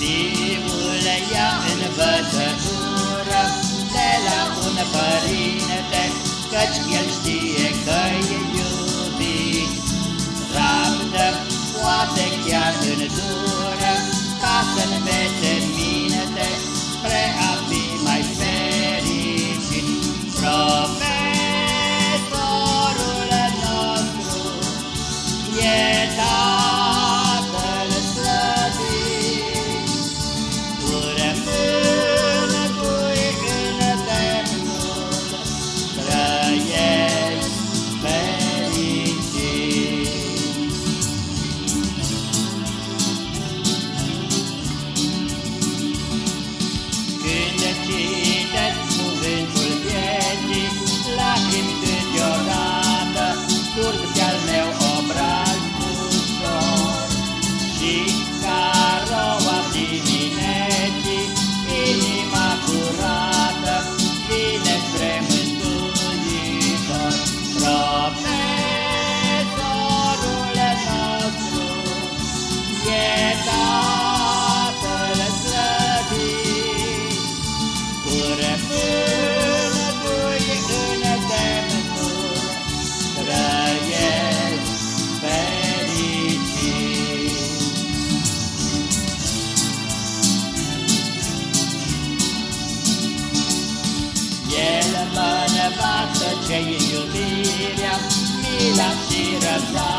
Fiul ia învățătură de la un părinte, Căci la, she, la.